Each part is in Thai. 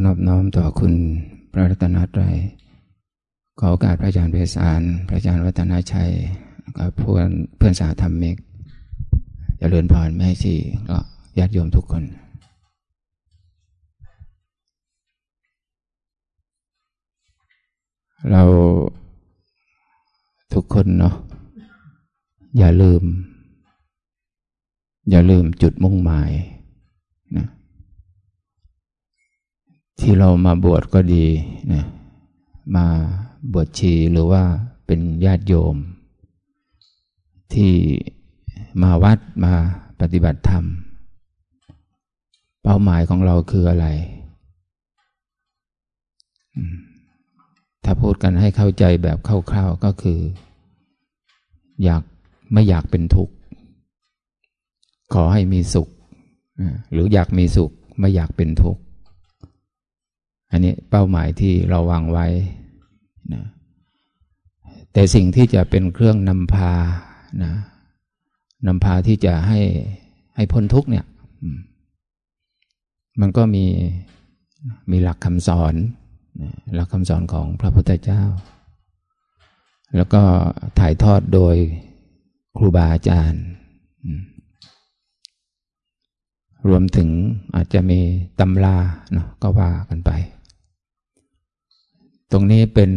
อนอบน้อมต่อคุณพระรัตนตรัยขอโอกาสพระอาจารย์เพศารพระอาจารย์วัฒนาชัยกับเพื่อนเพื่อนสาธรรมิกจะเริญพรแม่ชีก็ญาติโยมทุกคนเราทุกคนเนาะอย่าลืม อย่าลืมจุดมุ่งหมายนะ ที่เรามาบวชก็ดีนะมาบวชชีหรือว่าเป็นญาติโยม ที่มาวัดมาปฏิบัติธรรม เป้าหมายของเราคืออะไร ถ้าพูดกันให้เข้าใจแบบคร่าวๆก็คือ อยากไม่อยากเป็นทุกข์ ขอให้มีสุข หรืออยากมีสุขไม่อยากเป็นทุกข์ อันนี้เป้าหมายที่เราวางไว้นะแต่สิ่งที่จะเป็นเครื่องนำพานะนำพาที่จะให้ให้พ้นทุกเนี่ย มันก็มีมีหลักคำสอน หลักคำสอนของพระพุทธเจ้า แล้วก็ถ่ายทอดโดยครูบาอาจารย์ รวมถึงอาจจะมีตำราเนาะก็ว่ากันไป ตรงนี้เป็น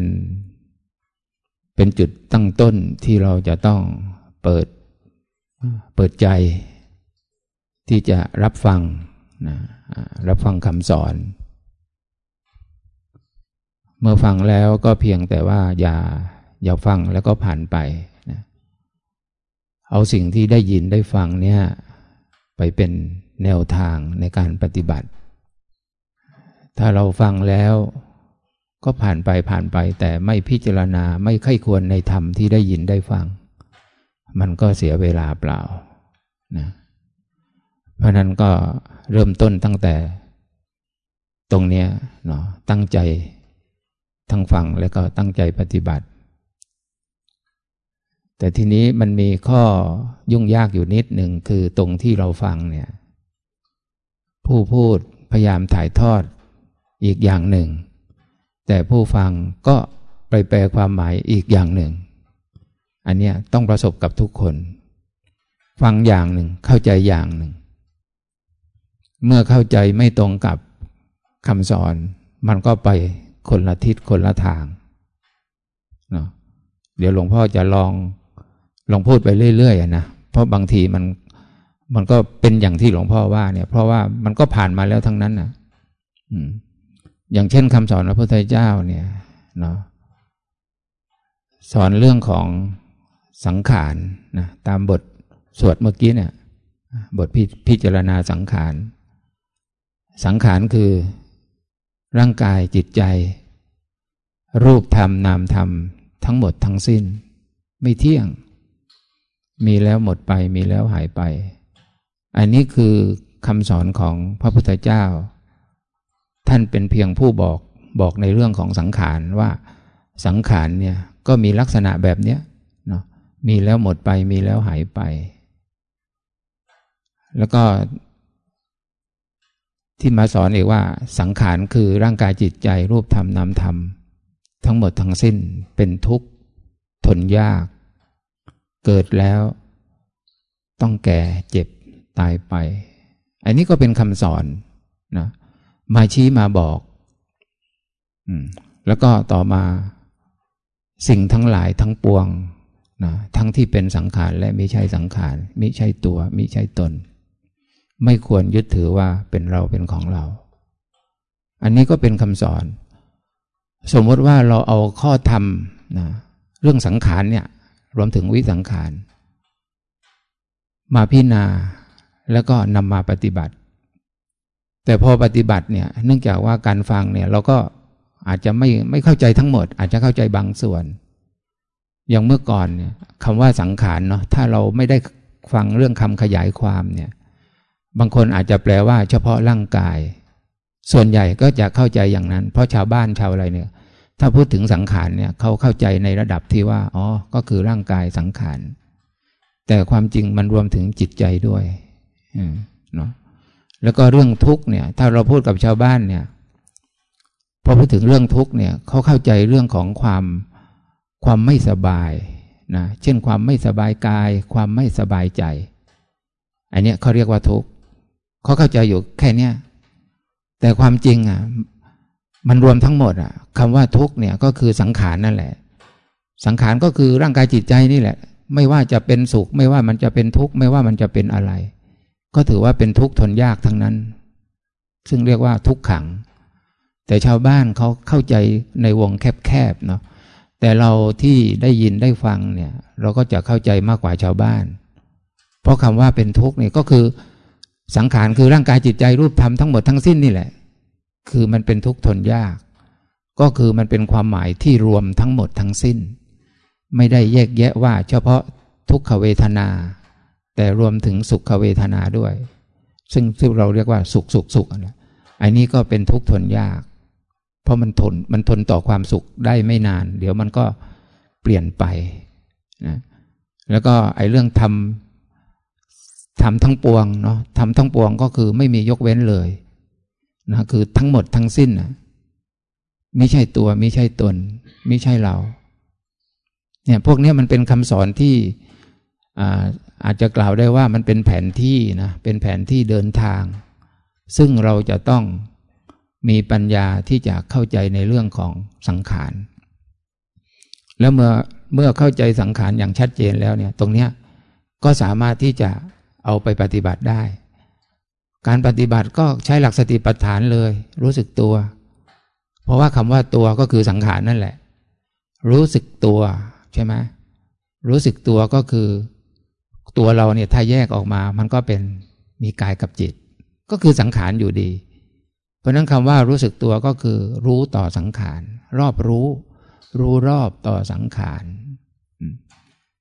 เป็นจุดตั้งต้นที่เราจะต้องเปิด เปิดใจ ที่จะรับฟังนะรับฟังคำสอน เมื่อฟังแล้วก็เพียงแต่ว่าอย่าอย่าฟังแล้วก็ผ่านไปนะเอาสิ่งที่ได้ยินได้ฟังเนี่ย ไปเป็นแนวทางในการปฏิบัติ ถ้าเราฟังแล้ว ก็ผ่านไปผ่านไปแต่ไม่พิจารณาไม่ไข้ควรในธรรมที่ได้ยินได้ฟัง มันก็เสียเวลาเปล่านะเพราะนั้นก็เริ่มต้นตั้งแต่ ตรงเนี้ยเนาะตั้งใจทั้งฟังแล้วก็ตั้งใจปฏิบัติ แต่ทีนี้มันมีข้อยุ่งยากอยู่นิดหนึ่งคือตรงที่เราฟังเนี่ยผู้พูดพยายามถ่ายทอดอีกอย่างหนึ่ง แต่ผู้ฟังก็ไปแปลความหมายอีกอย่างหนึ่ง อันนี้ต้องประสบกับทุกคน ฟังอย่างหนึ่งเข้าใจอย่างหนึ่ง เมื่อเข้าใจไม่ตรงกับคำสอน มันก็ไปคนละทิศคนละทางเนาะเดี๋ยวหลวงพ่อจะลองลองพูดไปเรื่อยๆนะเพราะบางทีมันมันก็เป็นอย่างที่หลวงพ่อว่าเนี่ย เพราะว่ามันก็ผ่านมาแล้วทั้งนั้นนะอืม อย่างเช่นคำสอนพระพุทธเจ้าเนี่ยเนาะสอนเรื่องของสังขารนะตามบทสวดเมื่อกี้เนี่ยบทพพิจารณาสังขาร สังขารคือร่างกายจิตใจ รูปธรรมนามธรรม ทั้งหมดทั้งสิ้น ไม่เที่ยง มีแล้วหมดไปมีแล้วหายไป อันนี้คือคำสอนของพระพุทธเจ้า ท่านเป็นเพียงผู้บอกบอกในเรื่องของสังขารว่าสังขารเนี่ยก็มีลักษณะแบบเนี้ยเนาะมีแล้วหมดไปมีแล้วหายไป แล้วก็ที่มาสอนอีกว่าสังขารคือร่างกายจิตใจรูปธรรมนามธรรม ทั้งหมดทั้งสิ้นเป็นทุกข์ทนยาก เกิดแล้ว ต้องแก่เจ็บตายไป อันนี้ก็เป็นคำสอนนะ มาชี้มาบอกแล้วก็ต่อมาสิ่งทั้งหลายทั้งปวงนะทั้งที่เป็นสังขารและไม่ใช่สังขารไม่ใช่ตัวไม่ใช่ตน ไม่ควรยึดถือว่าเป็นเราเป็นของเรา อันนี้ก็เป็นคำสอน สมมติว่าเราเอาข้อธรรมนะเรื่องสังขารเนี่ย รวมถึงวิสังขาร มาพิจารณาแล้วก็นำมาปฏิบัติ แต่พอปฏิบัติเนี่ยเนื่องจากว่าการฟังเนี่ยเราก็อาจจะไม่ไม่เข้าใจทั้งหมด อาจจะเข้าใจบางส่วน อย่างเมื่อก่อนเนี่ยคำว่าสังขารเนาะถ้าเราไม่ได้ฟังเรื่องคำขยายความเนี่ย บางคนอาจจะแปลว่าเฉพาะร่างกาย ส่วนใหญ่ก็จะเข้าใจอย่างนั้น เพราะชาวบ้านชาวอะไรเนี่ย ถ้าพูดถึงสังขารเนี่ยเขาเข้าใจในระดับที่ว่าอ๋อก็คือร่างกายสังขารแต่ความจริงมันรวมถึงจิตใจด้วยเนาะ แล้วก็เรื่องทุกข์เนี่ย ถ้าเราพูดกับชาวบ้านเนี่ยพอพูดถึงเรื่องทุกข์เนี่ยเขาเข้าใจเรื่องของความความไม่สบายนะเช่นความไม่สบายกาย ความไม่สบายใจ อันนี้เขาเรียกว่าทุกข์เขาเข้าใจอยู่แค่เนี้ยแต่ความจริงอะมันรวมทั้งหมดอะคำว่าทุกข์เนี่ยก็คือสังขารนั่นแหละ สังขารก็คือร่างกายจิตใจนี่แหละ ไม่ว่าจะเป็นสุข ไม่ว่ามันจะเป็นทุกข์ไม่ว่ามันจะเป็นอะไร ก็ถือว่าเป็นทุกข์ทนยากทั้งนั้น ซึ่งเรียกว่าทุกขัง แต่ชาวบ้านเขาเข้าใจในวงแคบๆเนาะแต่เราที่ได้ยินได้ฟังเนี่ย เราก็จะเข้าใจมากกว่าชาวบ้าน เพราะคำว่าเป็นทุกข์เนี่ยก็คือสังขารคือร่างกายจิตใจรูปธรรมทั้งหมดทั้งสิ้นนี่แหละ คือมันเป็นทุกข์ทนยาก ก็คือมันเป็นความหมายที่รวมทั้งหมดทั้งสิ้น ไม่ได้แยกแยะว่าเฉพาะทุกขเวทนา แต่รวมถึงสุขเวทนาด้วย ซึ่งซึ่เราเรียกว่าสุขสุขสุขอันนี้ก็เป็นทุกข์ทนยาก เพราะมันทนมันทนต่อความสุขได้ไม่นาน เดี๋ยวมันก็เปลี่ยนไปนะแล้วก็ไอ้เรื่องทำทำทั้งปวงเนาะทำทั้งปวงก็คือไม่มียกเว้นเลยนะคือทั้งหมดทั้งสิ้นนะไม่ใช่ตัวไม่ใช่ตน ไม่ใช่เราเนี่ยพวกนี้มันเป็นคำสอนที่ อาจจะกล่าวได้ว่ามันเป็นแผนที่นะเป็นแผนที่เดินทาง ซึ่งเราจะต้องมีปัญญาที่จะเข้าใจในเรื่องของสังขาร แล้วเมื่อเมื่อเข้าใจสังขารอย่างชัดเจนแล้วเนี่ยตรงเนี้ยก็สามารถที่จะเอาไปปฏิบัติได้ การปฏิบัติก็ใช้หลักสติปัฏฐานเลย รู้สึกตัว เพราะว่าคำว่าตัวก็คือสังขารนั่นแหละ รู้สึกตัวใช่ไหมรู้สึกตัวก็คือ ตัวเราเนี่ยถ้าแยกออกมา มันก็เป็นมีกายกับจิต ก็คือสังขารอยู่ดี เพราะนั้นคำว่ารู้สึกตัวก็คือ รู้ต่อสังขาร รอบรู้ รู้รอบต่อสังขาร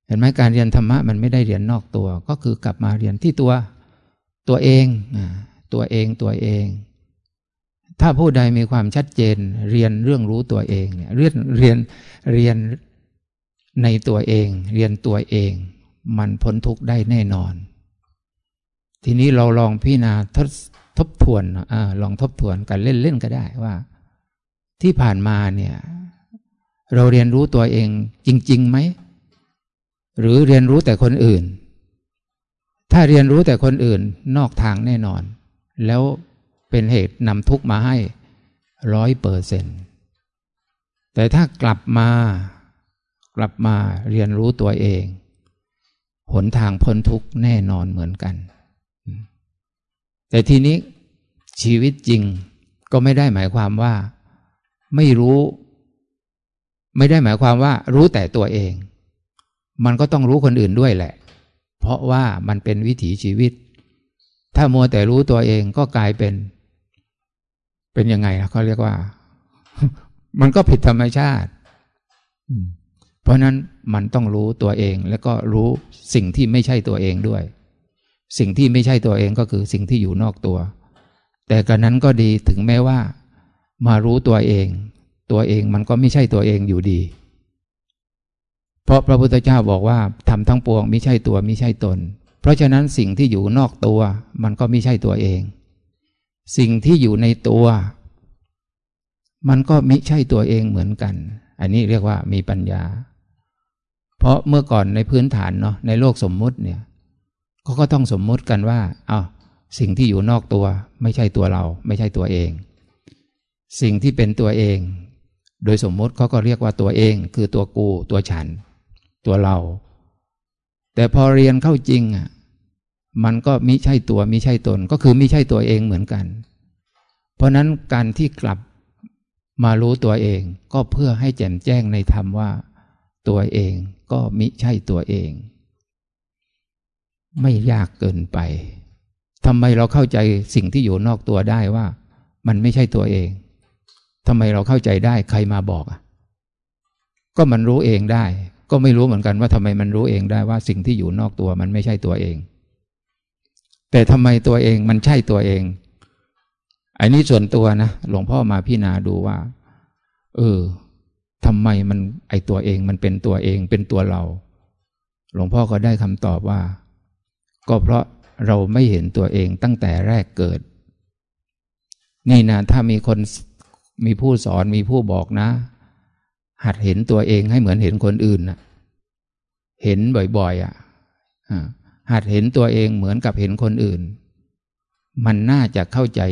เห็นไหมการเรียนธรรมะมันไม่ได้เรียนนอกตัว ก็คือกลับมาเรียนที่ตัวตัวเองตัวเองตัวเอง ถ้าผู้ใดมีความชัดเจน เรียนเรื่องรู้ตัวเองเนี่ยเรียนเรียนเรียนในตัวเอง เรียนตัวเอง มันพ้นทุกข์ได้แน่นอน ทีนี้เราลองพิจารณาทดทบทวนอลองทบทวนกันเล่นๆก็ได้ว่า ที่ผ่านมาเนี่ย เราเรียนรู้ตัวเองจริงๆไหม หรือเรียนรู้แต่คนอื่น ถ้าเรียนรู้แต่คนอื่นนอกทางแน่นอน แล้วเป็นเหตุนำทุกมาให้ร้อยเปอร์เซนแต่ถ้ากลับมากลับมาเรียนรู้ตัวเอง หนทางพ้นทุกแน่นอนเหมือนกัน แต่ทีนี้ชีวิตจริงก็ไม่ได้หมายความว่า ไม่รู้ ไม่ได้หมายความว่า รู้แต่ตัวเอง มันก็ต้องรู้คนอื่นด้วยแหละ เพราะว่ามันเป็นวิถีชีวิต ถ้ามัวแต่รู้ตัวเองก็กลายเป็น เป็นยังไงเขาเรียกว่า มันก็ผิดธรรมชาติ เพราะนั้นมันต้องรู้ตัวเองแล้วก็รู้สิ่งที่ไม่ใช่ตัวเองด้วย สิ่งที่ไม่ใช่ตัวเองก็คือสิ่งที่อยู่นอกตัว แต่กระนั้นก็ดีถึงแม้ว่า มารู้ตัวเอง ตัวเองมันก็ไม่ใช่ตัวเองอยู่ดี เพราะพระพุทธเจ้าบอกว่าทำทั้งปวงไม่ใช่ตัวไม่ใช่ตน เพราะฉะนั้นสิ่งที่อยู่นอกตัว มันก็ไม่ใช่ตัวเอง สิ่งที่อยู่ในตัว มันก็ไม่ใช่ตัวเองเหมือนกัน อันนี้เรียกว่ามีปัญญา เพราะเมื่อก่อนในพื้นฐานเนาะในโลกสมมุติเนี่ยเขาก็ต้องสมมุติกันว่าอ้าวสิ่งที่อยู่นอกตัวไม่ใช่ตัวเรา ไม่ใช่ตัวเอง สิ่งที่เป็นตัวเอง โดยสมมุติเขาก็เรียกว่าตัวเอง คือตัวกู ตัวฉัน ตัวเรา แต่พอเรียนเข้าจริงอะมันก็มิใช่ตัวมิใช่ตน ก็คือมิใช่ตัวเองเหมือนกัน เพราะนั้นการที่กลับมารู้ตัวเองก็เพื่อให้แจ่มแจ้งในธรรมว่า ตัวเองก็มิใช่ตัวเอง ไม่ยากเกินไปทำไมเราเข้าใจสิ่งที่อยู่นอกตัวได้ว่า มันไม่ใช่ตัวเองทำไมเราเข้าใจได้ใครมาบอกอะก็มันรู้เองได้ ก็ไม่รู้เหมือนกันว่าทำไมมันรู้เองได้ว่าสิ่งที่อยู่นอกตัวมันไม่ใช่ตัวเอง แต่ทำไมตัวเองมันใช่ตัวเองอันนี้ส่วนตัวนะหลวงพ่อมาพิจารณาดูว่า เออ ทำไมมันไอตัวเองมันเป็นตัวเองเป็นตัวเรา หลวงพ่อก็ได้คำตอบว่า ก็เพราะเราไม่เห็นตัวเองตั้งแต่แรกเกิด นี่นะถ้ามีคนมีผู้สอนมีผู้บอกนะ หัดเห็นตัวเองให้เหมือนเห็นคนอื่นนะเห็นบ่อยๆอะหัดเห็นตัวเองเหมือนกับเห็นคนอื่น มันน่าจะเข้าใจ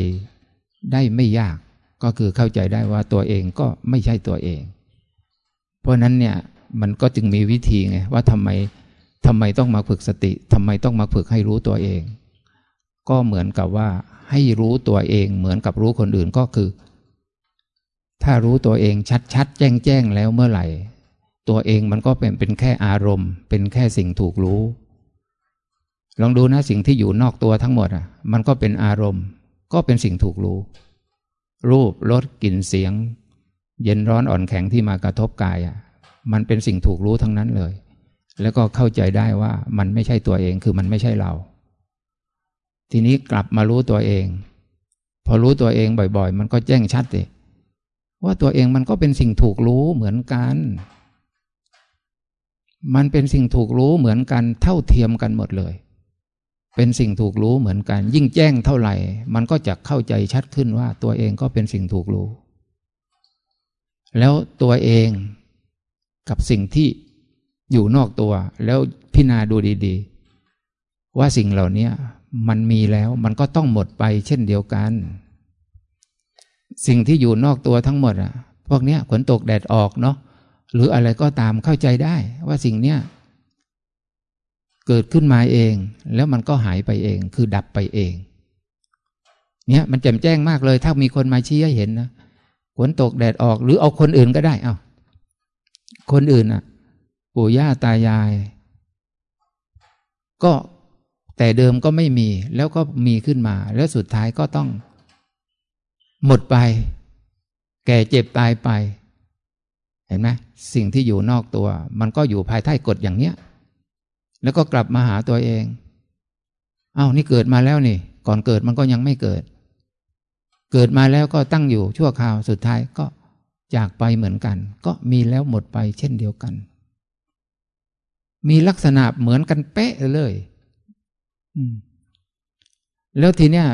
ได้ไม่ยาก ก็คือเข้าใจได้ว่าตัวเองก็ไม่ใช่ตัวเอง เพราะนั้นเนี่ยมันก็จึงมีวิธีไงว่าทำไมทำไมต้องมาฝึกสติทำไมต้องมาฝึกให้รู้ตัวเอง ก็เหมือนกับว่าให้รู้ตัวเองเหมือนกับรู้คนอื่นก็คือ ถ้ารู้ตัวเองชัดๆแจ้งๆแล้วเมื่อไหร่ ตัวเองมันก็เป็นเป็นแค่อารมณ์ เป็นแค่สิ่งถูกรู้ ลองดูนะสิ่งที่อยู่นอกตัวทั้งหมดอะ มันก็เป็นอารมณ์ ก็เป็นสิ่งถูกรู้ รูปรสกลิ่นเสียง เย็นร้อนอ่อนแข็งที่มากระทบกายอะ มันเป็นสิ่งถูกรู้ทั้งนั้นเลย แล้วก็เข้าใจได้ว่ามันไม่ใช่ตัวเองคือมันไม่ใช่เรา ทีนี้กลับมารู้ตัวเอง พอรู้ตัวเองบ่อย ๆ มันก็แจ้งชัดเลยว่าตัวเองมันก็เป็นสิ่งถูกรู้เหมือนกัน มันเป็นสิ่งถูกรู้เหมือนกันเท่าเทียมกันหมดเลย เป็นสิ่งถูกรู้เหมือนกัน ยิ่งแจ้งเท่าไหร่ มันก็จะเข้าใจชัดขึ้นว่าตัวเองก็เป็นสิ่งถูกรู้ แล้วตัวเองกับสิ่งที่อยู่นอกตัว แล้วพิจารณาดูดีๆ ว่าสิ่งเหล่านี้มันมีแล้วมันก็ต้องหมดไปเช่นเดียวกัน สิ่งที่อยู่นอกตัวทั้งหมดอะ พวกเนี้ยฝนตกแดดออกเนาะหรืออะไรก็ตามเข้าใจได้ ว่าสิ่งเนี้ยเกิดขึ้นมาเอง แล้วมันก็หายไปเอง คือดับไปเอง เนี่ยมันแจ่มแจ้งมากเลย ถ้ามีคนมาชี้ให้เห็นนะ ฝนตกแดดออก หรือเอาคนอื่นก็ได้ เอาคนอื่นอะ ปู่ย่าตายาย ก็แต่เดิมก็ไม่มี แล้วก็มีขึ้นมา แล้วสุดท้ายก็ต้อง หมดไป แก่เจ็บตายไป เห็นไหมสิ่งที่อยู่นอกตัว มันก็อยู่ภายใต้กฎอย่างเนี้ย แล้วก็กลับมาหาตัวเอง เอา้านี่เกิดมาแล้วนี่ ก่อนเกิดมันก็ยังไม่เกิด เกิดมาแล้วก็ตั้งอยู่ชั่วคราวสุดท้ายก็จากไปเหมือนกัน ก็มีแล้วหมดไปเช่นเดียวกัน มีลักษณะเหมือนกันเป๊ะเลยแล้วทีเนี้ย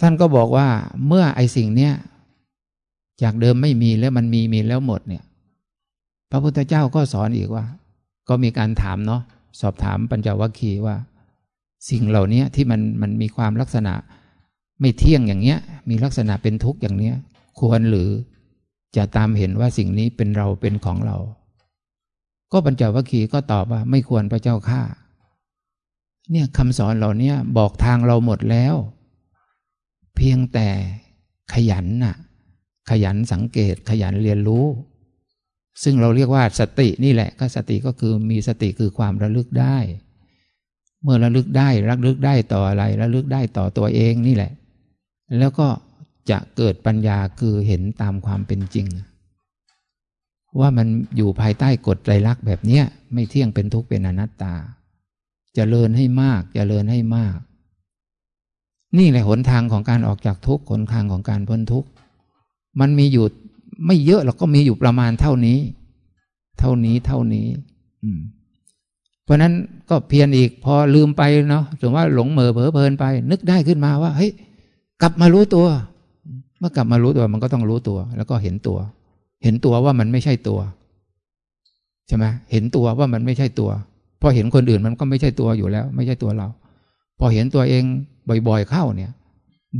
ท่านก็บอกว่าเมื่อไอสิ่งเนี้ยจากเดิมไม่มีแล้วมันมีมีแล้วหมดเนี่ย พระพุทธเจ้าก็สอนอีกว่า ก็มีการถามเนาะสอบถามปัญจวัคคีย์ว่า สิ่งเหล่านี้ที่มันมันมีความลักษณะ ไม่เที่ยงอย่างเนี้ย มีลักษณะเป็นทุกข์อย่างเนี้ย ควรหรือจะตามเห็นว่าสิ่งนี้เป็นเราเป็นของเรา ก็ปัญจวัคคีย์ก็ตอบว่าไม่ควรพระเจ้าข้าเนี่ยคำสอนเหล่านี้บอกทางเราหมดแล้ว เพียงแต่ขยันน่ะ ขยันสังเกตขยันเรียนรู้ ซึ่งเราเรียกว่าสตินี่แหละ ก็สติก็คือมีสติคือความระลึกได้ เมื่อระลึกได้ระลึกได้ต่ออะไรระลึกได้ต่อตัวเองนี่แหละ แล้วก็จะเกิดปัญญาคือเห็นตามความเป็นจริง ว่ามันอยู่ภายใต้กฎไตรลักษณ์แบบเนี้ยไม่เที่ยงเป็นทุกข์เป็นอนัตตาจเจริญให้มากจเจริญให้มาก นี่แหละหนทางของการออกจากทุกข์หนทางของการพ้นทุกข์มันมีอยู่ไม่เยอะหรอกก็มีอยู่ประมาณเท่านี้ เท่านี้เท่านี้ อืมเพราะนั้นก็เพียรอีกพอลืมไปเนาะสมมติว่าหลงเหม่อเผลอเพลินไป นึกได้ขึ้นมาว่าเฮ้ย กลับมารู้ตัว เมื่อกลับมารู้ตัวมันก็ต้องรู้ตัว แล้วก็เห็นตัว เห็นตัวว่ามันไม่ใช่ตัวใช่ไหมเห็นตัวว่ามันไม่ใช่ตัว พอเห็นคนอื่นมันก็ไม่ใช่ตัวอยู่แล้ว ไม่ใช่ตัวเรา พอเห็นตัวเองบ่อยๆเข้าเนี่ย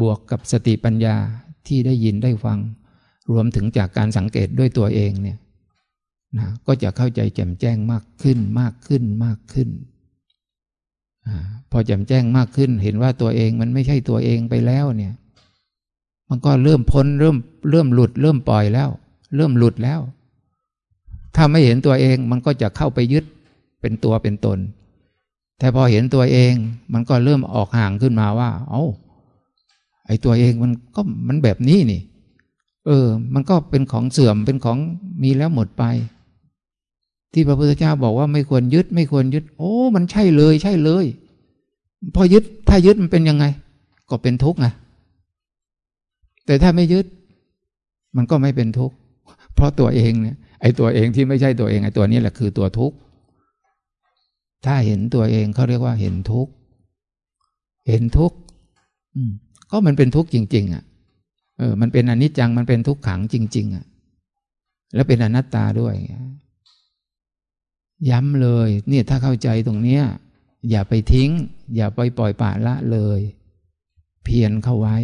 บวกกับสติปัญญาที่ได้ยินได้ฟัง รวมถึงจากการสังเกตด้วยตัวเองเนี่ยนะก็จะเข้าใจแจ่มแจ้งมากขึ้นมากขึ้นมากขึ้น พอแจ่มแจ้งมากขึ้น เห็นว่าตัวเองมันไม่ใช่ตัวเองไปแล้วเนี่ย มันก็เริ่มพ้นเริ่มเริ่มหลุด เริ่มปล่อยแล้ว เริ่มหลุดแล้ว ถ้าไม่เห็นตัวเองมันก็จะเข้าไปยึดเป็นตัวเป็นตน แต่พอเห็นตัวเองมันก็เริ่มออกห่างขึ้นมาว่า เอา้าไอ้ตัวเองมันก็มันแบบนี้นี่ เออ มันก็เป็นของเสื่อมเป็นของมีแล้วหมดไป ที่พระพุทธเจ้าบอกว่าไม่ควรยึด ไม่ควรยึด โอ้ มันใช่เลย ใช่เลย พอยึดถ้ายึดมันเป็นยังไง ก็เป็นทุกข์ไงแต่ถ้าไม่ยึด มันก็ไม่เป็นทุกข์เพราะตัวเองเนี่ยไอ้ตัวเองที่ไม่ใช่ตัวเองไอ้ตัวนี้แหละคือตัวทุกข์ถ้าเห็นตัวเองเขาเรียกว่าเห็นทุกข์เห็นทุกข์ก็มันเป็นทุกข์จริง ๆ อะ เออ มันเป็นอนิจจังมันเป็นทุกขังจริง ๆ อะ แล้วเป็นอนัตตาด้วย ย้ำเลยเนี่ยถ้าเข้าใจตรงเนี้ยอย่าไปทิ้ง อย่าไปปล่อยปละละเลย เพียรเข้าไว้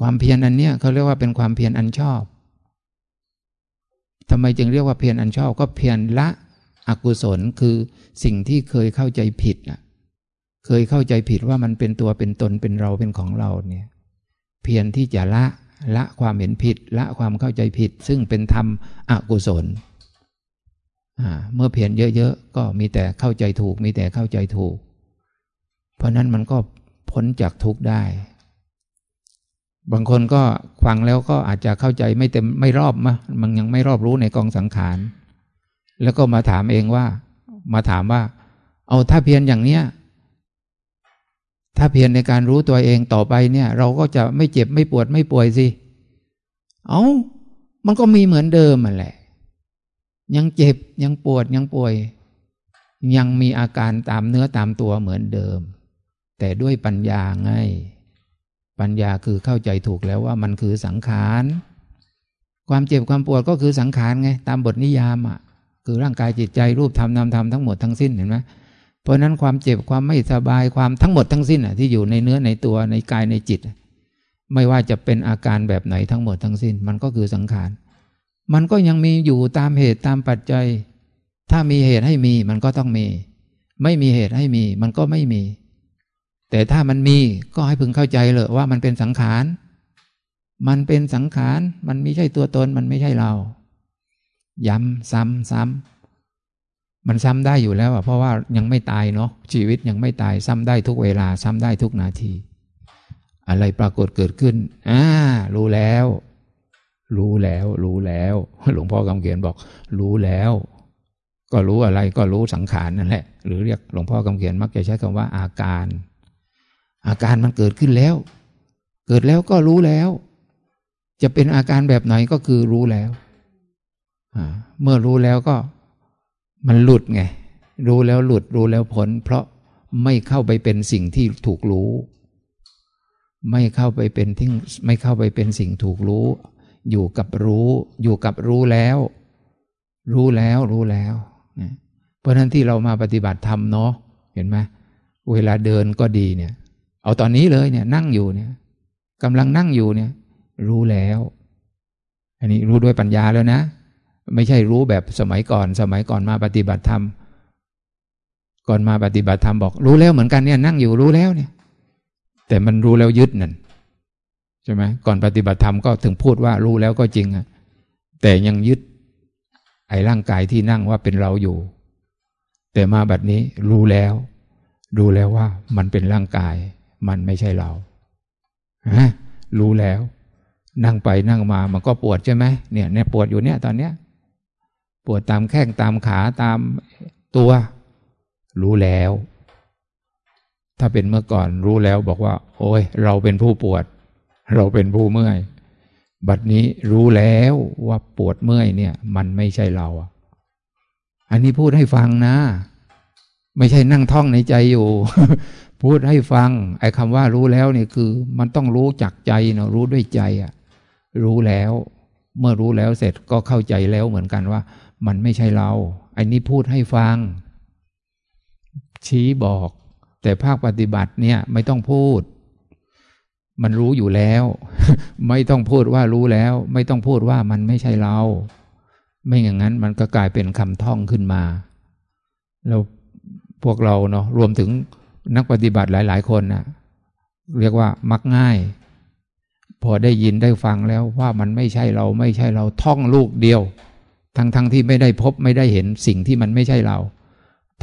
ความเพียรอันเนี้ยเขาเรียกว่าเป็นความเพียรอันชอบทำไมจึงเรียกว่าเพียรอันชอบ ก็เพียรละอกุศลคือสิ่งที่เคยเข้าใจผิดอะ เคยเข้าใจผิดว่ามันเป็นตัวเป็นตนเป็นเราเป็นของเราเนี่ย เพียรที่จะละละความเห็นผิด ละความเข้าใจผิด ซึ่งเป็นธรรมอกุศล เมื่อเพียรเยอะๆ ก็มีแต่เข้าใจถูก มีแต่เข้าใจถูก เพราะนั้นมันก็พ้นจากทุกข์ได้ บางคนก็ฟังแล้วก็อาจจะเข้าใจไม่เต็มไม่รอบมะมันยังไม่รอบรู้ในกองสังขาร แล้วก็มาถามเองว่า มาถามว่า เอาถ้าเพียรอย่างเนี้ย ถ้าเพียรในการรู้ตัวเองต่อไปเนี่ย เราก็จะไม่เจ็บไม่ปวดไม่ป่วยสิ เอา้า มันก็มีเหมือนเดิมมันแหละ ยังเจ็บยังปวดยังป่วย ยังมีอาการตามเนื้อตามตัวเหมือนเดิม แต่ด้วยปัญญาไง ปัญญาคือเข้าใจถูกแล้วว่ามันคือสังขาร ความเจ็บความปวดก็คือสังขารไง ตามบทนิยามอะ คือร่างกายจิตใจรูปธรรมนามธรรมทั้งหมดทั้งสิ้นเห็นไหมเพราะนั้นความเจ็บความไม่สบายความทั้งหมดทั้งสิ้นอะที่อยู่ในเนื้อในตัวในกายในจิต ไม่ว่าจะเป็นอาการแบบไหนทั้งหมดทั้งสิ้น มันก็คือสังขาร มันก็ยังมีอยู่ตามเหตุตามปัจจัย ถ้ามีเหตุให้มีมันก็ต้องมี ไม่มีเหตุให้มีมันก็ไม่มี แต่ถ้ามันมีก็ให้พึงเข้าใจเลยว่ามันเป็นสังขาร มันเป็นสังขาร มันไม่ใช่ตัวตน มันไม่ใช่เรา ย้ำซ้ำซ้ำมันซ้ำได้อยู่แล้วอะเพราะว่ายังไม่ตายเนาะชีวิตยังไม่ตายซ้ำได้ทุกเวลาซ้ำได้ทุกนาที อะไรปรากฏเกิดขึ้นอ่ารู้แล้ว รู้แล้ว รู้แล้ว หลวงพ่อคำเขียนบอก รู้แล้ว ก็รู้อะไรก็รู้สังขารนั่นแหละ หรือเรียกหลวงพ่อคำเขียนมักจะใช้คำว่าอาการ อาการมันเกิดขึ้นแล้ว เกิดแล้วก็รู้แล้ว จะเป็นอาการแบบไหนก็คือรู้แล้วเมื่อรู้แล้วก็มันหลุดไง รู้แล้วหลุดรู้แล้วผล เพราะไม่เข้าไปเป็นสิ่งที่ถูกรู้ ไม่เข้าไปเป็นที่ไม่เข้าไปเป็นสิ่งถูกรู้ อยู่กับรู้ อยู่กับรู้แล้ว รู้แล้วรู้แล้วเพราะนั้นที่เรามาปฏิบัติธรรมเนาะเห็นไหมเวลาเดินก็ดีเนี่ย เอาตอนนี้เลยเนี่ย นั่งอยู่เนี่ยกำลังนั่งอยู่เนี่ย รู้แล้ว อันนี้รู้ด้วยปัญญาแล้วนะ ไม่ใช่รู้แบบสมัยก่อน สมัยก่อนมาปฏิบัติธรรมก่อนมาปฏิบัติธรรมบอก รู้แล้วเหมือนกันเนี่ย นั่งอยู่รู้แล้วเนี่ย แต่มันรู้แล้วยึดนั่น ช่ไหมก่อนปฏิบัติธรรมก็ถึงพูดว่ารู้แล้วก็จริงอะแต่ยังยึดไอ้ร่างกายที่นั่งว่าเป็นเราอยู่ แต่มาแบบนี้รู้แล้วรู้แล้วว่ามันเป็นร่างกาย มันไม่ใช่เราฮะรู้แล้ว นั่งไปนั่งมามันก็ปวดใช่ไหมเนี่ยเนี่ยปวดอยู่เนี่ยตอนเนี้ย ปวดตามแข้งตามขาตามตัว รู้แล้ว ถ้าเป็นเมื่อก่อนรู้แล้วบอกว่า โอ้ยเราเป็นผู้ปวด เราเป็นผู้เมื่อย บัดนี้รู้แล้วว่าปวดเมื่อยเนี่ย มันไม่ใช่เรา อันนี้พูดให้ฟังนะ ไม่ใช่นั่งท่องในใจอยู่ พูดให้ฟัง ไอ้คำว่ารู้แล้วเนี่ยคือ มันต้องรู้จักใจเนาะรู้ด้วยใจอะรู้แล้ว เมื่อรู้แล้วเสร็จก็เข้าใจแล้วเหมือนกันว่า มันไม่ใช่เรา อันนี้พูดให้ฟัง ชี้บอก แต่ภาคปฏิบัติเนี่ย ไม่ต้องพูด มันรู้อยู่แล้ว ไม่ต้องพูดว่ารู้แล้ว ไม่ต้องพูดว่ามันไม่ใช่เรา ไม่อย่างนั้นมันก็กลายเป็นคำท่องขึ้นมา แล้วพวกเราเนาะรวมถึงนักปฏิบัติหลาย ๆ คนนะ่ะ เรียกว่ามักง่าย พอได้ยินได้ฟังแล้วว่ามันไม่ใช่เราไม่ใช่เราท่องลูกเดียว ทั้งๆทที่ไม่ได้พบไม่ได้เห็นสิ่งที่มันไม่ใช่เรา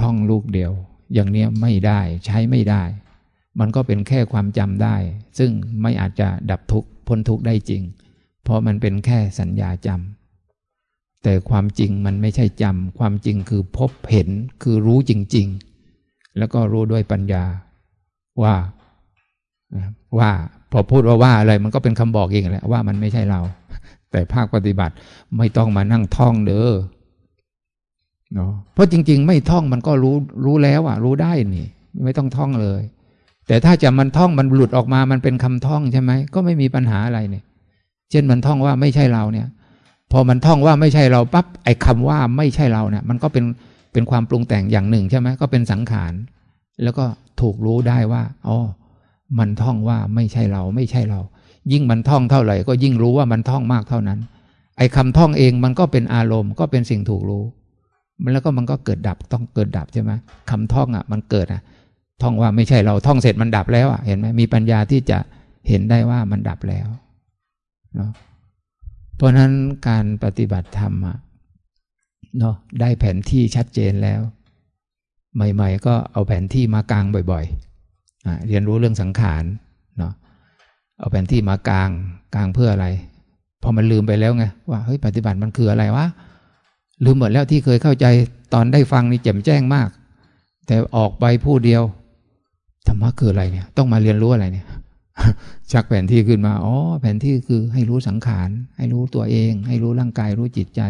ท่องลูกเดียว อย่างเนี้ยไม่ได้ใช้ไม่ได้ มันก็เป็นแค่ความจำได้ ซึ่งไม่อาจจะดับทุกข์พ้นทุกข์ได้จริง เพราะมันเป็นแค่สัญญาจำแต่ความจริงมันไม่ใช่จำความจริงคือพบเห็นคือรู้จริง ๆ แล้วก็รู้ด้วยปัญญาว่าว่าพอพูดว่าว่าอะไรมันก็เป็นคำบอกเองแหละว่ามันไม่ใช่เรา แต่ภาคปฏิบัติไม่ต้องมานั่งท่องเด้อเนาะเพราะจริง ๆ ไม่ท่องมันก็รู้รู้แล้วอะ รู้ได้นี่ ไม่ต้องท่องเลย แต่ถ้าจะมันท่องมันหลุดออกมามันเป็นคำท่องใช่ไหมก็ไม่มีปัญหาอะไรเนี่ย เช่นมันท่องว่าไม่ใช่เราเนี่ย พอมันท่องว่าไม่ใช่เราปั๊บไอ้คาว่าไม่ใช่เราเนี่ย มันก็เป็นเป็นความปรุงแต่งอย่างหนึ่งใช่ไหมก็เป็นสังขาร แล้วก็ถูกรู้ได้ว่าอ๋อมันท่องว่าไม่ใช่เราไม่ใช่เรา ยิ่งมันท่องเท่าไหร่ ก็ยิ่งรู้ว่ามันท่องมากเท่านั้น ไอ้คำท่องเองมันก็เป็นอารมณ์ก็เป็นสิ่งถูกรู้ มันแล้วก็มันก็เกิดดับต้องเกิดดับใช่ไหมคำท่องอะ มันเกิดอะ ท่องว่าไม่ใช่เราท่องเสร็จมันดับแล้วอะเห็นไหมมีปัญญาที่จะเห็นได้ว่ามันดับแล้วเนาะเพราะนั้นการปฏิบัติธรรมอะเนาะได้แผนที่ชัดเจนแล้ว ใหม่ ๆ ก็เอาแผนที่มากลางบ่อยๆเรียนรู้เรื่องสังขารเนาะเอาแผนที่มากลางกลางเพื่ออะไรพอมันลืมไปแล้วไงว่าเฮ้ยปฏิบัติมันคืออะไรวะลืมหมดแล้วที่เคยเข้าใจตอนได้ฟังนี่แจ่มแจ้งมาก แต่ออกไปผู้เดียว ธรรมะคืออะไรเนี่ย ต้องมาเรียนรู้อะไรเนี่ยชักแผนที่ขึ้นมา อ๋อ แผนที่คือให้รู้สังขาร ให้รู้ตัวเอง ให้รู้ร่างกาย รู้จิตใจ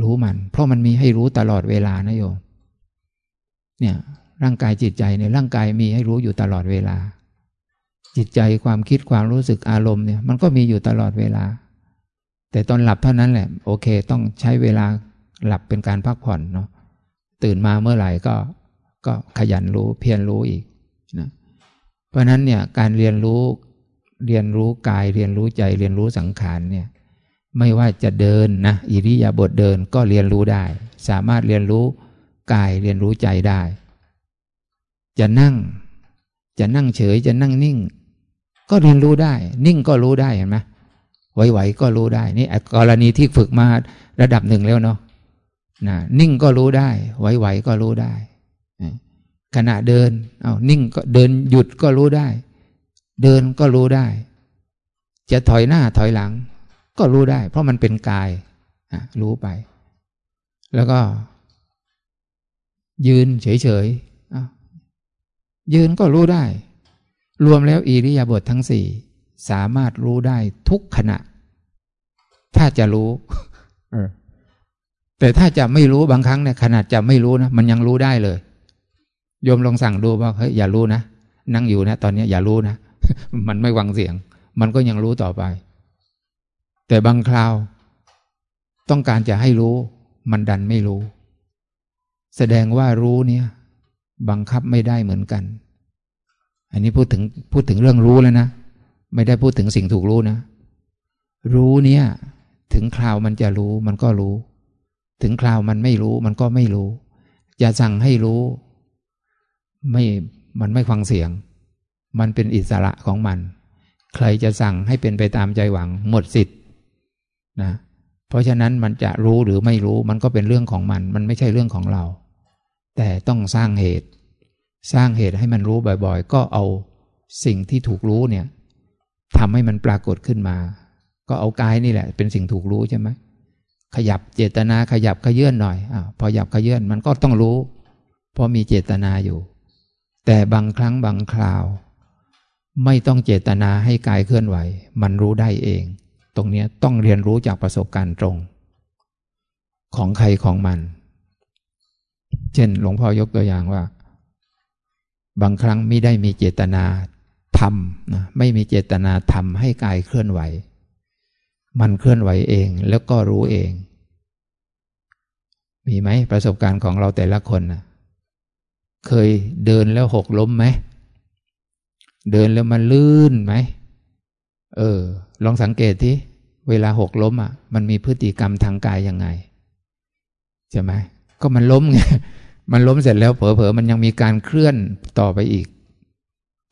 รู้มัน เพราะมันมีให้รู้ตลอดเวลานะโยม เนี่ย ร่างกายจิตใจเนี่ยร่างกายมีให้รู้อยู่ตลอดเวลา จิตใจความคิดความรู้สึกอารมณ์เนี่ย มันก็มีอยู่ตลอดเวลา แต่ตอนหลับเท่านั้นแหละ โอเค ต้องใช้เวลาหลับเป็นการพักผ่อนเนาะ ตื่นมาเมื่อไหร่ก็ ก็ขยันรู้เพียรรู้อีกนะเพราะนั้นเนี่ยการเรียนรู้เรียนรู้กายเรียนรู้ใจเรียนรู้สังขารเนี่ยไม่ว่าจะเดินนะอิริยาบถเดินก็เรียนรู้ได้ สามารถเรียนรู้กายเรียนรู้ใจได้ จะนั่ง จะนั่งเฉยจะนั่งนิ่ง ก็เรียนรู้ได้ นิ่งก็รู้ได้เห็นไหมไหวๆก็รู้ได้นี่กรณีที่ฝึกมาระดับหนึ่งแล้วเนาะนะนิ่งก็รู้ได้ไหวๆก็รู้ได้ ขณะเดินเอานิ่งก็เดินหยุดก็รู้ได้ เดินก็รู้ได้ จะถอยหน้าถอยหลัง ก็รู้ได้ เพราะมันเป็นกายรู้ไป แล้วก็ ยืนเฉยๆยืนก็รู้ได้ รวมแล้วอิริยาบถททั้งสี่สามารถรู้ได้ทุกขณะ ถ้าจะรู้แต่ถ้าจะไม่รู้บางครั้งเนี่ยขนาดจะไม่รู้นะมันยังรู้ได้เลย โยมลองสั่งดูว่าเฮ้ยอย่ารู้นะนั่งอยู่นะ ตอนนี้อย่ารู้นะมันไม่วังเสียง มันก็ยังรู้ต่อไป แต่บางคราว ต้องการจะให้รู้ มันดันไม่รู้ แสดงว่ารู้เนี่ย บังคับไม่ได้เหมือนกัน อันนี้พูดถึงพูดถึงเรื่องรู้แล้วนะไม่ได้พูดถึงสิ่งถูกรู้นะ รู้เนี่ย ถึงคราวมันจะรู้ มันก็รู้ ถึงคราวมันไม่รู้ มันก็ไม่รู้ จะสั่งให้รู้ ไม่มันไม่ฟังเสียง มันเป็นอิสระของมัน ใครจะสั่งให้เป็นไปตามใจหวังหมดสิทธิ์นะเพราะฉะนั้นมันจะรู้หรือไม่รู้มันก็เป็นเรื่องของมัน มันไม่ใช่เรื่องของเรา แต่ต้องสร้างเหตุ สร้างเหตุให้มันรู้บ่อยๆ ก็เอาสิ่งที่ถูกรู้เนี่ยทำให้มันปรากฏขึ้นมา ก็เอากายนี่แหละ เป็นสิ่งถูกรู้ใช่ไหมขยับเจตนาขยับขยื่นหน่อยอพอหยับขยื่นมันก็ต้องรู้ เพราะมีเจตนาอยู่ แต่บางครั้งบางคราว ไม่ต้องเจตนาให้กายเคลื่อนไหว มันรู้ได้เอง ตรงนี้ต้องเรียนรู้จากประสบการณ์ตรง ของใครของมัน เช่น หลวงพ่อยกตัวอย่างว่า บางครั้งไม่ได้มีเจตนาทำนะไม่มีเจตนาทำให้กายเคลื่อนไหว มันเคลื่อนไหวเองแล้วก็รู้เอง มีไหมประสบการณ์ของเราแต่ละคนนะ เคยเดินแล้วหกล้มไหม เดินแล้วมันลื่นไหม เออ ลองสังเกตที่เวลาหกล้มอะ มันมีพฤติกรรมทางกายยังไงใช่ไหมก็มันล้มไง มันล้มเสร็จแล้วเผลอๆมันยังมีการเคลื่อนต่อไปอีก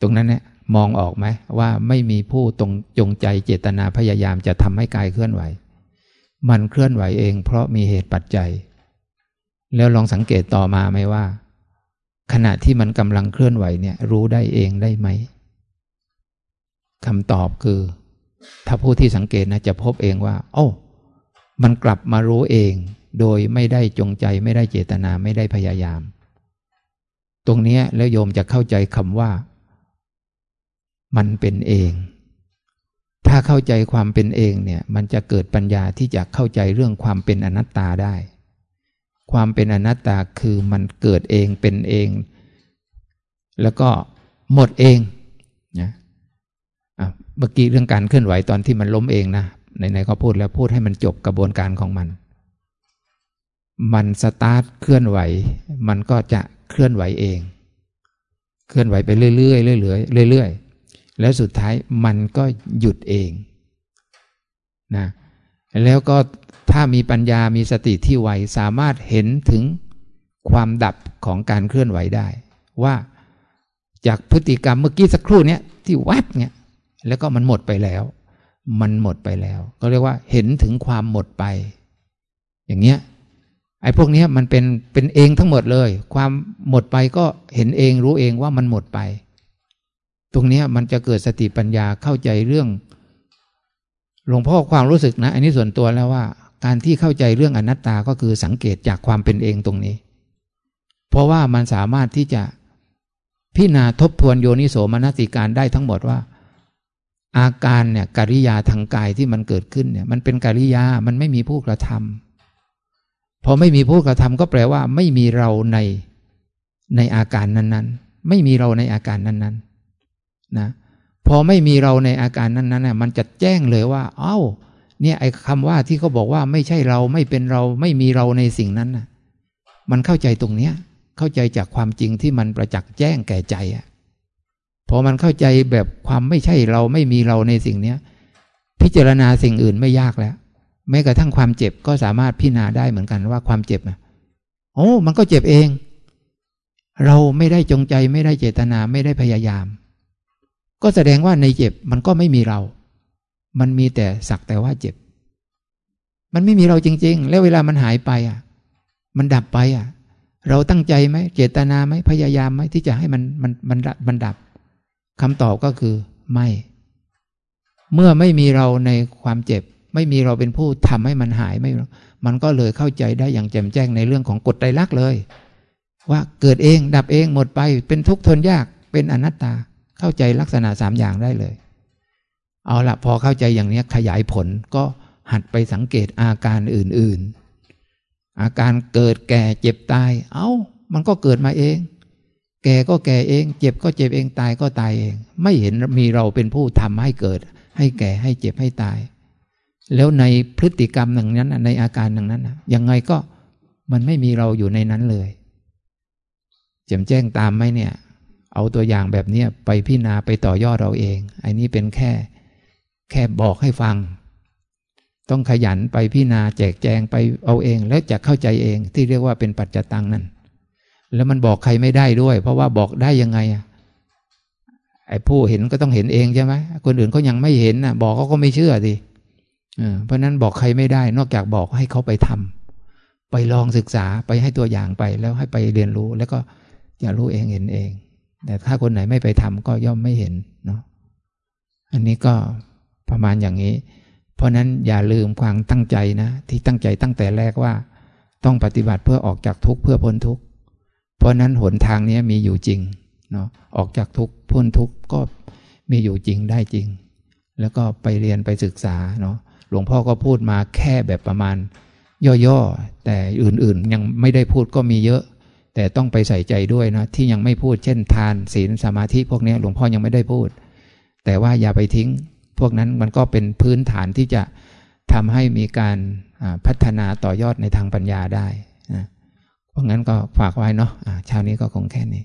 ตรงนั้นเนี่ยมองออกไหมว่าไม่มีผู้ตรงจงใจเจตนาพยายามจะทำให้กายเคลื่อนไหว มันเคลื่อนไหวเองเพราะมีเหตุปัจจัย แล้วลองสังเกตต่อมาไหมว่า ขณะที่มันกำลังเคลื่อนไหวเนี่ย รู้ได้เองได้ไหมคำตอบคือ ถ้าผู้ที่สังเกตนะจะพบเองว่า โอ้ มันกลับมารู้เอง โดยไม่ได้จงใจไม่ได้เจตนาไม่ได้พยายาม ตรงนี้แล้วโยมจะเข้าใจคำว่า มันเป็นเอง ถ้าเข้าใจความเป็นเองเนี่ย มันจะเกิดปัญญาที่จะเข้าใจเรื่องความเป็นอนัตตาได้ ความเป็นอนัตตาคือมันเกิดเองเป็นเอง แล้วก็หมดเองนะเมื่อกี้เรื่องการเคลื่อนไหวตอนที่มันล้มเองนะไหนๆก็พูดแล้วพูดให้มันจบกระบวนการของมัน มันสตาร์ทเคลื่อนไหว มันก็จะเคลื่อนไหวเอง เคลื่อนไหวไปเรื่อยๆเรื่อยๆเรื่อยๆแล้วสุดท้ายมันก็หยุดเองนะแล้วก็ ถ้ามีปัญญามีสติที่ไวสามารถเห็นถึงความดับของการเคลื่อนไหวได้ ว่าจากพฤติกรรมเมื่อกี้สักครู่เนี้ยที่แวบเนี่ยแล้วก็มันหมดไปแล้ว มันหมดไปแล้ว ก็เรียกว่าเห็นถึงความหมดไป อย่างเงี้ยไอ้พวกนี้มันเป็นเป็นเองทั้งหมดเลย ความหมดไปก็เห็นเองรู้เองว่ามันหมดไป ตรงนี้มันจะเกิดสติปัญญาเข้าใจเรื่อง หลวงพ่อความรู้สึกนะ อันนี้ส่วนตัวแล้วว่า การที่เข้าใจเรื่องอนัตตาก็คือสังเกตจากความเป็นเองตรงนี้ เพราะว่ามันสามารถที่จะพิจารณาทบทวนโยนิโสมนสิการได้ทั้งหมดว่า อาการเนี่ยกิริยาทางกายที่มันเกิดขึ้นเนี่ย มันเป็นกิริยามันไม่มีผู้กระทำพอไม่มีผู้กระทำก็แปลว่า ไม่มีเราในในอาการนั้นๆ ไม่มีเราในอาการนั้นๆนะพอไม่มีเราในอาการนั้นๆน่ะมันจะแจ้งเลยว่า เอา้า เนี่ยไอ้คำว่าที่เขาบอกว่าไม่ใช่เราไม่เป็นเราไม่มีเราในสิ่งนั้นน่ะมันเข้าใจตรงเนี้ย เข้าใจจากความจริงที่มันประจักษ์แจ้งแก่ใจอะพอมันเข้าใจแบบความไม่ใช่เราไม่มีเราในสิ่งเนี้ย พิจารณาสิ่งอื่นไม่ยากแล้ว แม้กระทั่งความเจ็บก็สามารถพิจารณาได้เหมือนกันว่าความเจ็บอะโอ้มันก็เจ็บเอง เราไม่ได้จงใจไม่ได้เจตนาไม่ได้พยายาม ก็แสดงว่าในเจ็บมันก็ไม่มีเรา มันมีแต่สักแต่ว่าเจ็บ มันไม่มีเราจริง ๆ แล้วเวลามันหายไปอะ มันดับไปอะ เราตั้งใจไหมเจตนาไหมพยายามไหมที่จะให้มันมันมันมันดับคำตอบก็คือไม่ เมื่อไม่มีเราในความเจ็บ ไม่มีเราเป็นผู้ทำให้มันหายไม่ มันก็เลยเข้าใจได้อย่างแจ่มแจ้งในเรื่องของกฎไตรลักษณ์เลย ว่าเกิดเองดับเองหมดไป เป็นทุกข์ทนยากเป็นอนัตตาเข้าใจลักษณะสามอย่างได้เลย เอาละพอเข้าใจอย่างนี้ขยายผลก็หัดไปสังเกตอาการอื่นๆ อาการเกิดแก่เจ็บตาย เอา้า มันก็เกิดมาเอง แก่ก็แก่เอง เจ็บก็เจ็บเองตายก็ตายเอง ไม่เห็นมีเราเป็นผู้ทำให้เกิด ให้แก่ให้เจ็บให้ตาย แล้วในพฤติกรรมหนึ่งนั้นในอาการหนึ่งนั้นยังไงก็มันไม่มีเราอยู่ในนั้นเลยแจ่มแจ้งตามไหมเนี่ย เอาตัวอย่างแบบนี้ไปพิจารณาไปต่อยอดเราเอง อันนี้เป็นแค่ แค่บอกให้ฟัง ต้องขยันไปพิจารณาแจกแจงไปเอาเอง แล้วจะเข้าใจเองที่เรียกว่าเป็นปัจจตังนั่นแล้วมันบอกใครไม่ได้ด้วย เพราะว่าบอกได้ยังไงไอ้ผู้เห็นก็ต้องเห็นเองใช่ไหมคนอื่นเขายังไม่เห็นนะบอกเขาก็ไม่เชื่อสิเพราะนั้นบอกใครไม่ได้ นอกจากบอกให้เขาไปทำไปลองศึกษาไปให้ตัวอย่างไปแล้วให้ไปเรียนรู้ แล้วก็อย่ารู้เองเห็นเอง แต่ถ้าคนไหนไม่ไปทำก็ย่อมไม่เห็นเนาะอันนี้ก็ ประมาณอย่างนี้ เพราะนั้นอย่าลืมความตั้งใจนะ ที่ตั้งใจตั้งแต่แรกว่า ต้องปฏิบัติเพื่อออกจากทุกข์เพื่อพ้นทุกข์เพราะนั้นหนทางนี้มีอยู่จริงเนาะออกจากทุกข์พ้นทุกข์ก็มีอยู่จริงได้จริง แล้วก็ไปเรียนไปศึกษาเนาะหลวงพ่อก็พูดมาแค่แบบประมาณ ย่อๆ แต่อื่นๆ ยังไม่ได้พูดก็มีเยอะ แต่ต้องไปใส่ใจด้วยนะที่ยังไม่พูดเช่นทานศีลสมาธิพวกนี้หลวงพ่อยังไม่ได้พูด แต่ว่าอย่าไปทิ้ง พวกนั้นมันก็เป็นพื้นฐานที่จะทำให้มีการพัฒนาต่อยอดในทางปัญญาได้นะเพราะงั้นก็ฝากไว้เนาะะเช้านี้ก็คงแค่นี้